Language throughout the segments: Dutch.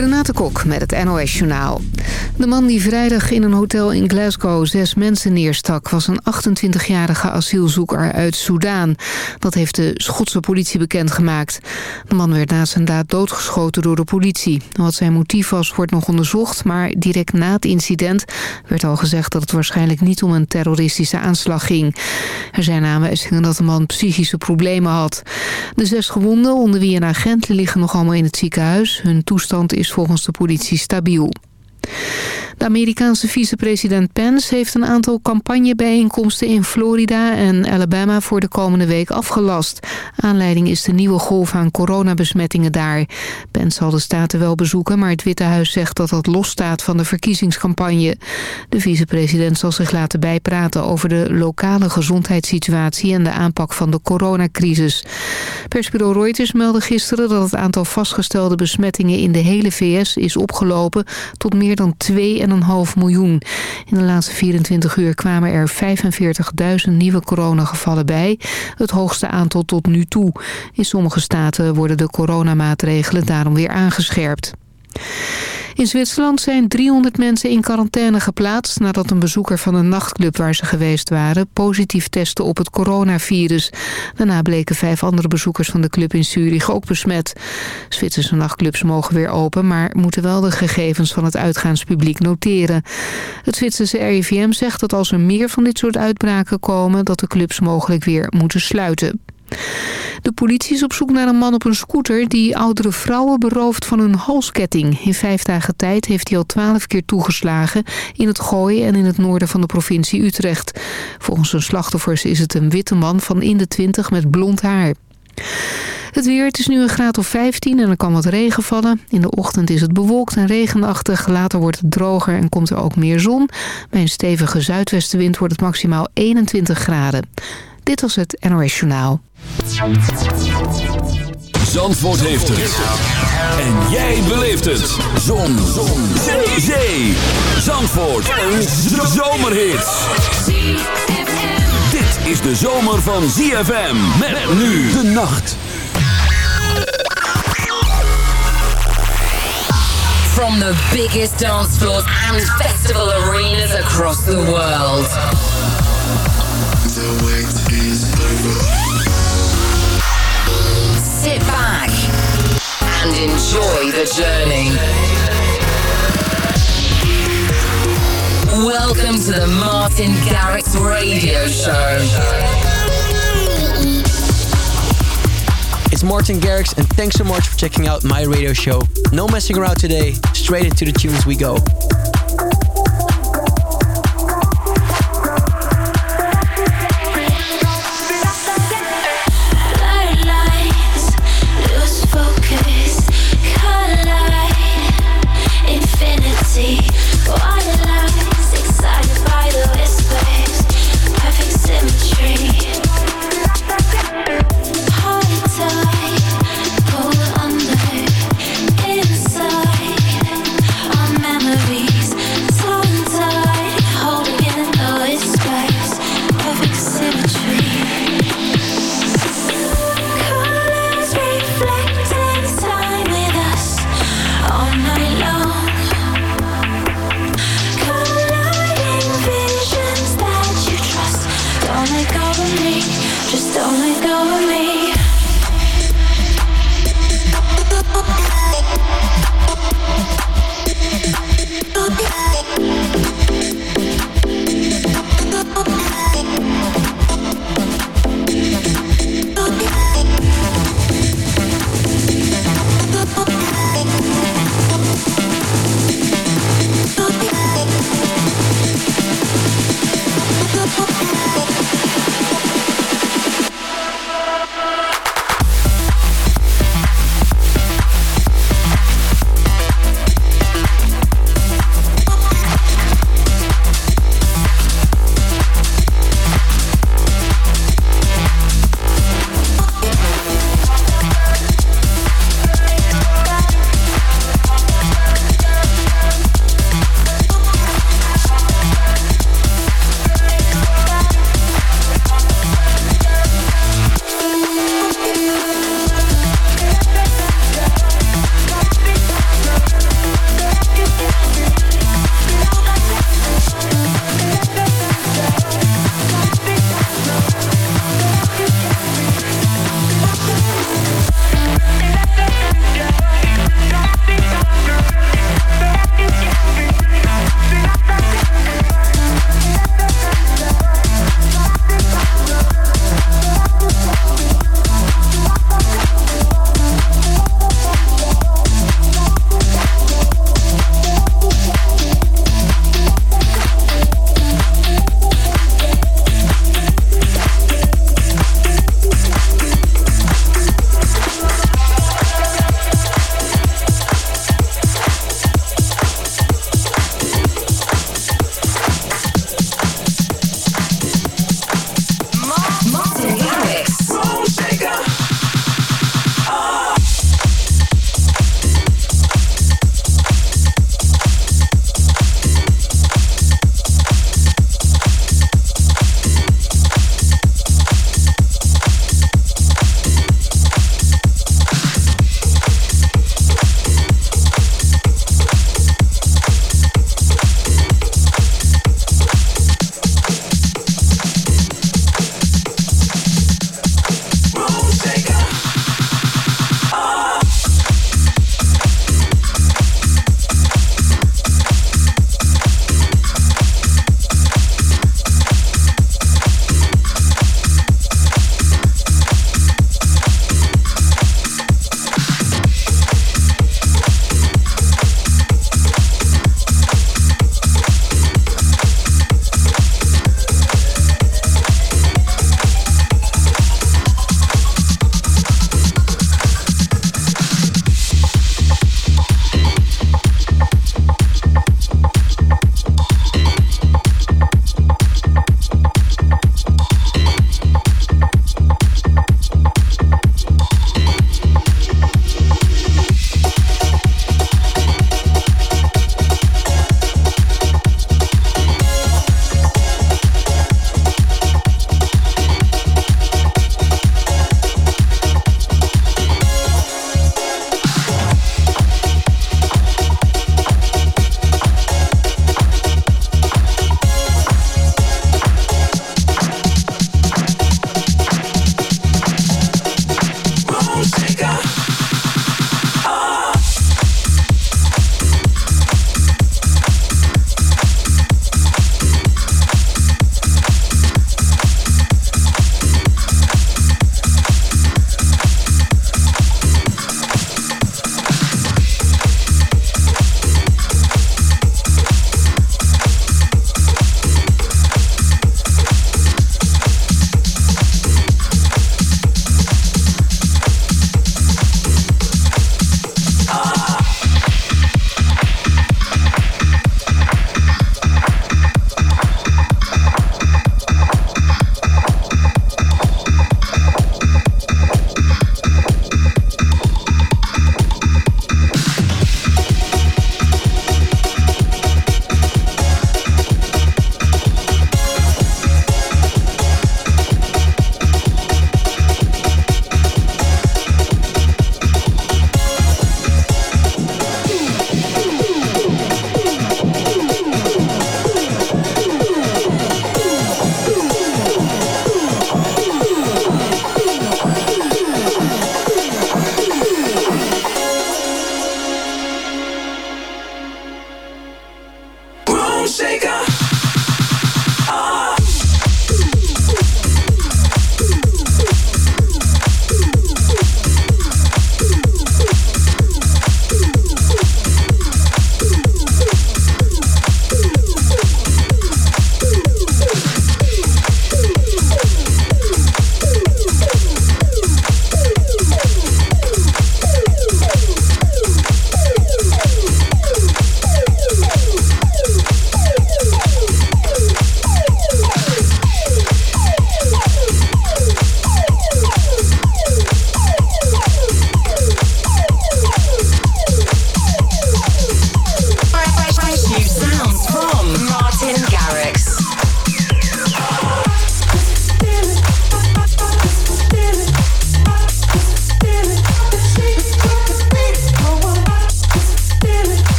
Renate Kok met het NOS Journaal. De man die vrijdag in een hotel in Glasgow zes mensen neerstak... was een 28-jarige asielzoeker uit Soudaan. Dat heeft de Schotse politie bekendgemaakt. De man werd na zijn daad doodgeschoten door de politie. Wat zijn motief was, wordt nog onderzocht... maar direct na het incident werd al gezegd... dat het waarschijnlijk niet om een terroristische aanslag ging. Er zijn aanwijzingen dat de man psychische problemen had. De zes gewonden, onder wie een agent, liggen nog allemaal in het ziekenhuis. Hun toestand is volgens de politie stabiel. De Amerikaanse vicepresident Pence heeft een aantal campagnebijeenkomsten in Florida en Alabama voor de komende week afgelast. Aanleiding is de nieuwe golf aan coronabesmettingen daar. Pence zal de staten wel bezoeken, maar het Witte Huis zegt dat dat losstaat van de verkiezingscampagne. De vicepresident zal zich laten bijpraten over de lokale gezondheidssituatie en de aanpak van de coronacrisis. Persbureau Reuters meldde gisteren dat het aantal vastgestelde besmettingen in de hele VS is opgelopen tot meer dan 2,5 miljoen. In de laatste 24 uur kwamen er 45.000 nieuwe coronagevallen bij. Het hoogste aantal tot nu toe. In sommige staten worden de coronamaatregelen daarom weer aangescherpt. In Zwitserland zijn 300 mensen in quarantaine geplaatst... nadat een bezoeker van een nachtclub waar ze geweest waren... positief testte op het coronavirus. Daarna bleken vijf andere bezoekers van de club in Zurich ook besmet. Zwitserse nachtclubs mogen weer open... maar moeten wel de gegevens van het uitgaanspubliek noteren. Het Zwitserse RIVM zegt dat als er meer van dit soort uitbraken komen... dat de clubs mogelijk weer moeten sluiten. De politie is op zoek naar een man op een scooter die oudere vrouwen berooft van hun halsketting. In vijf dagen tijd heeft hij al twaalf keer toegeslagen in het gooien en in het noorden van de provincie Utrecht. Volgens hun slachtoffers is het een witte man van in de twintig met blond haar. Het weer, het is nu een graad of 15 en er kan wat regen vallen. In de ochtend is het bewolkt en regenachtig. Later wordt het droger en komt er ook meer zon. Bij een stevige zuidwestenwind wordt het maximaal 21 graden. Dit was het NOS Journaal. Zandvoort heeft het. En jij beleeft het. Zon. Zon. Zee. Zee. Zandvoort. Een zomerhit. Dit is de zomer van ZFM. Met nu de nacht. From the biggest dance floors and festival arenas across the world. The wait is over. and enjoy the journey. Welcome to the Martin Garrix Radio Show. It's Martin Garrix, and thanks so much for checking out my radio show. No messing around today, straight into the tunes we go.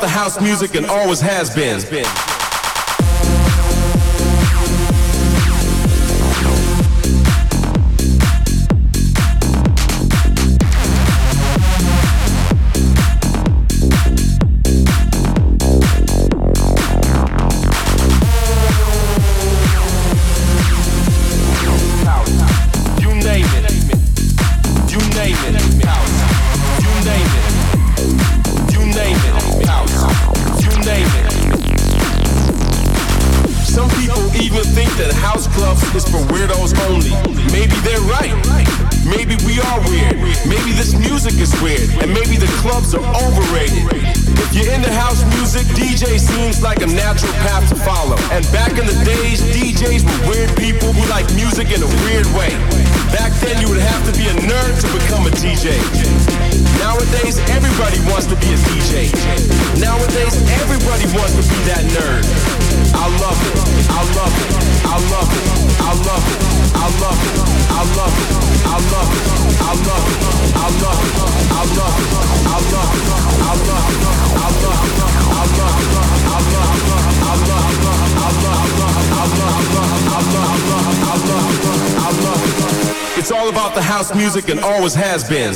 the house music and always has been. It's all about the house music and always has been.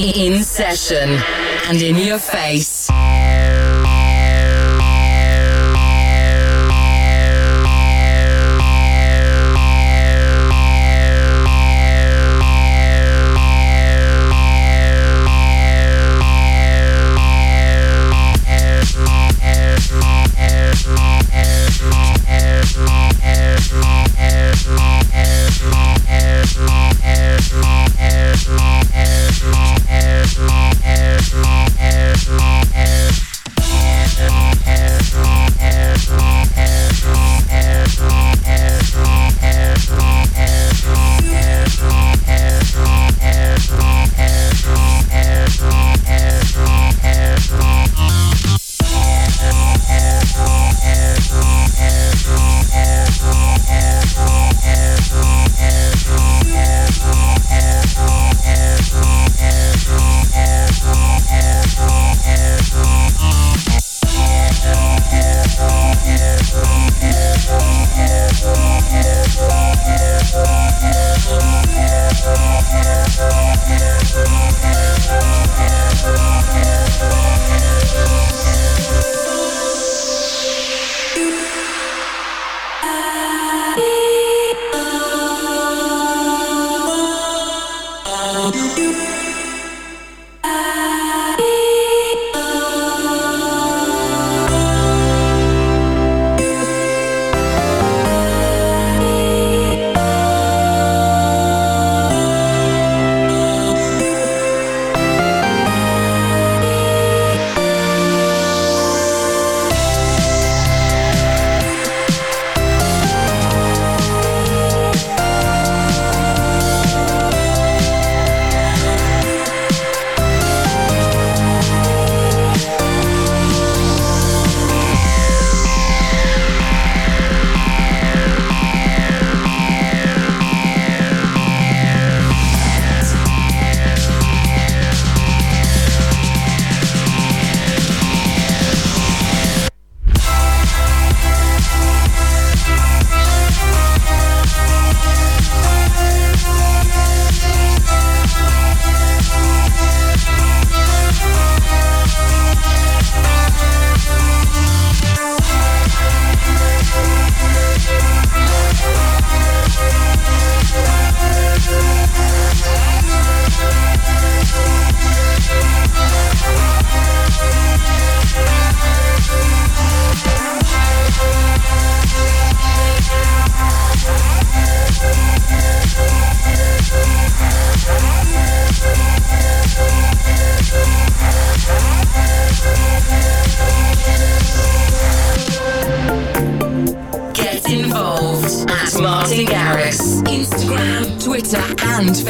In session and in your face.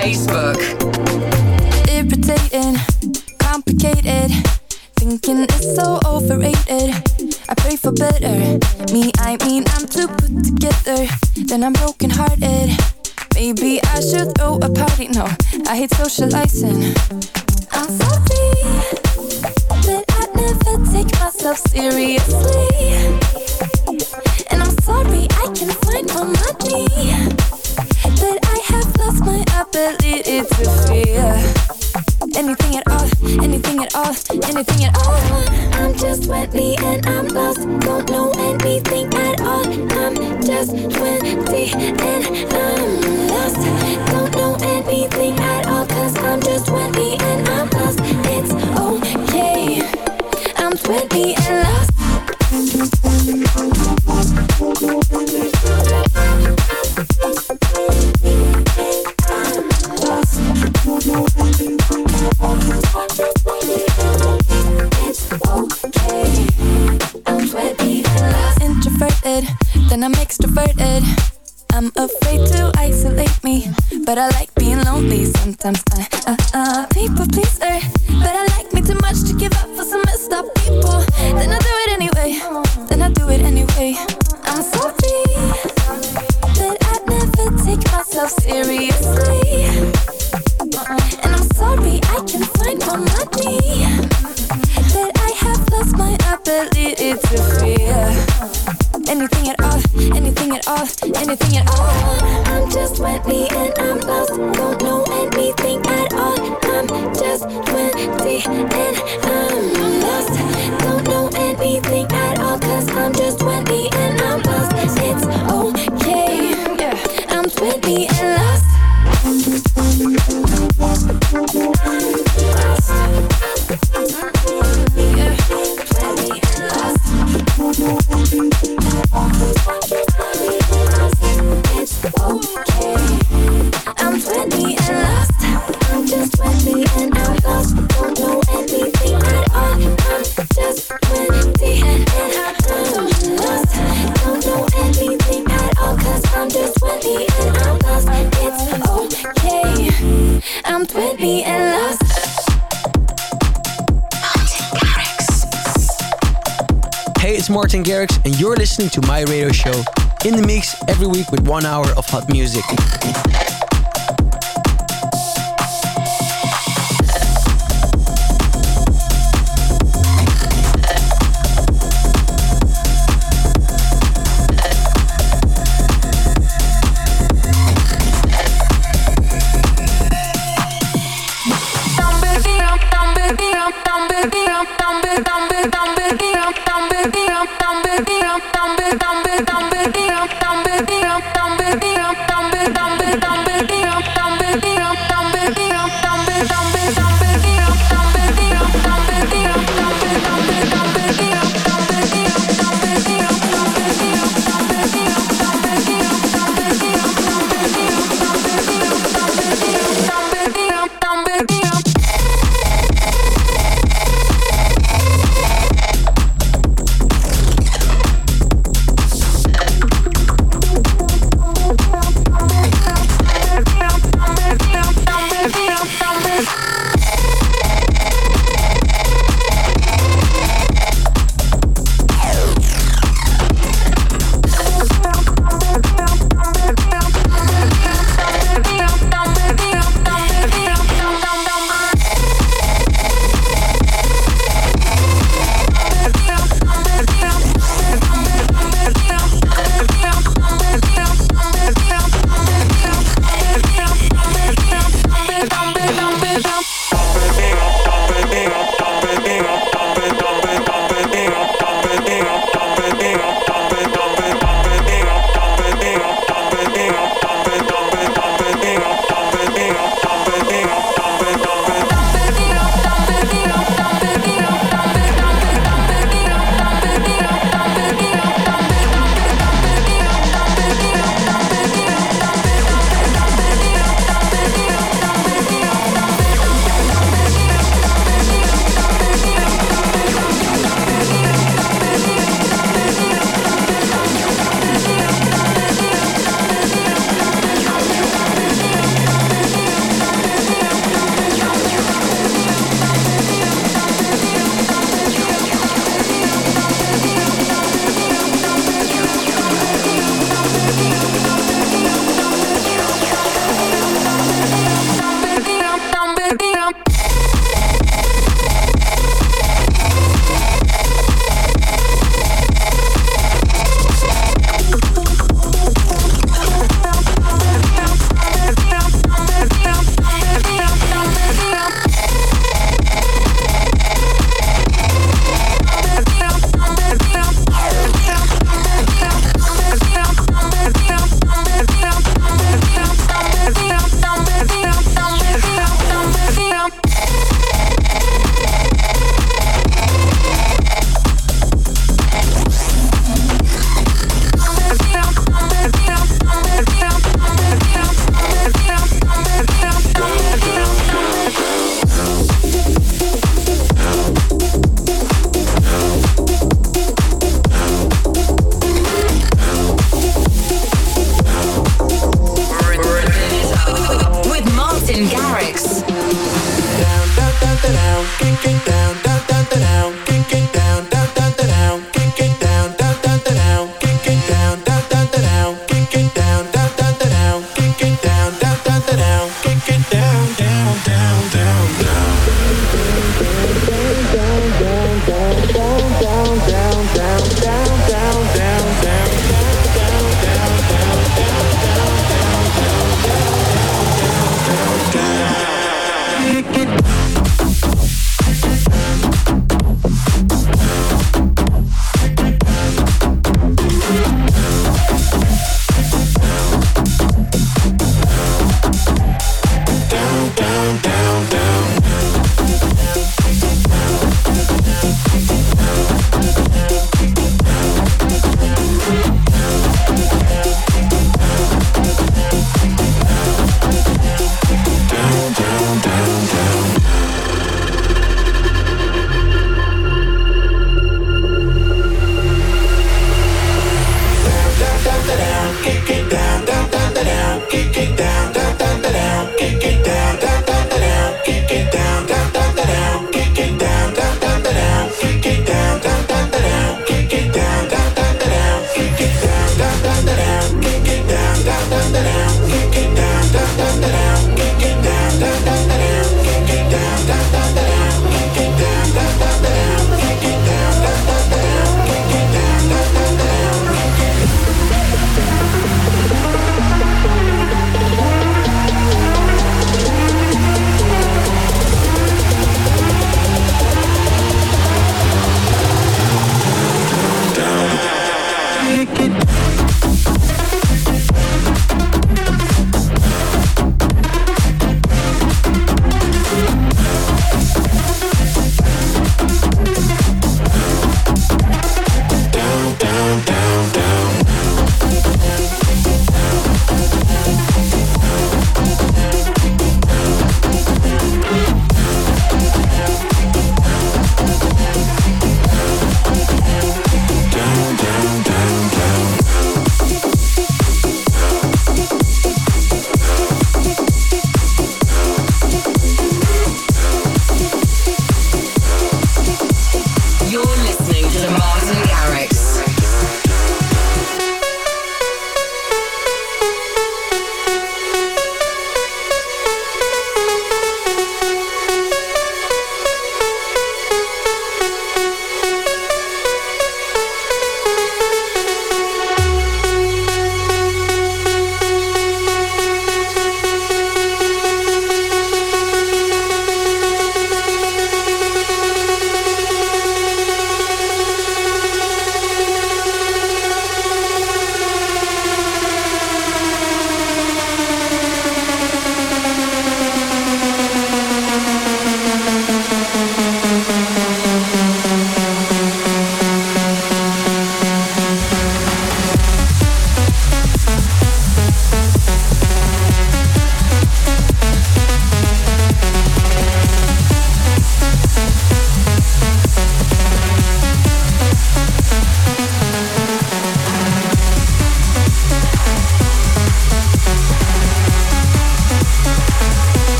Facebook. Irritating, complicated, thinking it's so overrated. I pray for better. Me, I mean, I'm too put together. Then I'm brokenhearted. Maybe I should throw a party. No, I hate socializing. I'm sorry that I never take myself seriously. And I'm sorry I can find my money my appetite to feel anything at all, anything at all, anything at all. I'm just twenty and I'm lost, don't know anything at all. I'm just twenty and I'm lost, don't know anything at all. Cause I'm just twenty and I'm lost. It's okay, I'm twenty and lost. extroverted. I'm afraid to isolate me, but I like being lonely sometimes. I, uh, uh, people pleaser, but I like me too much to give up for some messed up people. Then I do it anyway, then I do it anyway. I'm sorry, but I never take myself seriously. Uh-uh. And I'm sorry I can find my money, but I have lost my ability to fear anything at anything at all, anything at all. I'm just Whitney and I'm lost. and you're listening to my radio show in the mix every week with one hour of hot music.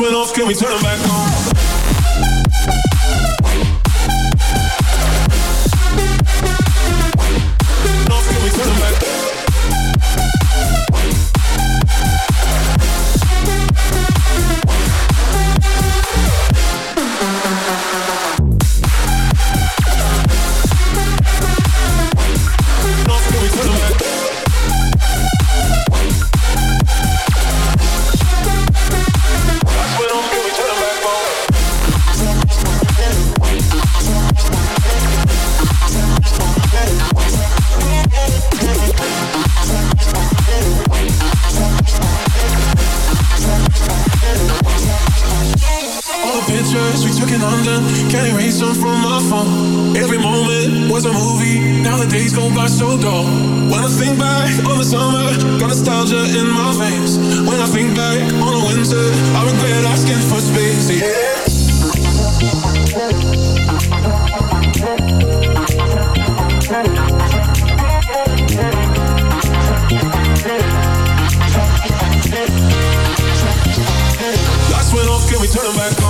went off, can we turn them back on? think back on the summer, got nostalgia in my veins. When I think back on the winter, I regret asking for space. Yeah. Lights went off, can we turn them back on?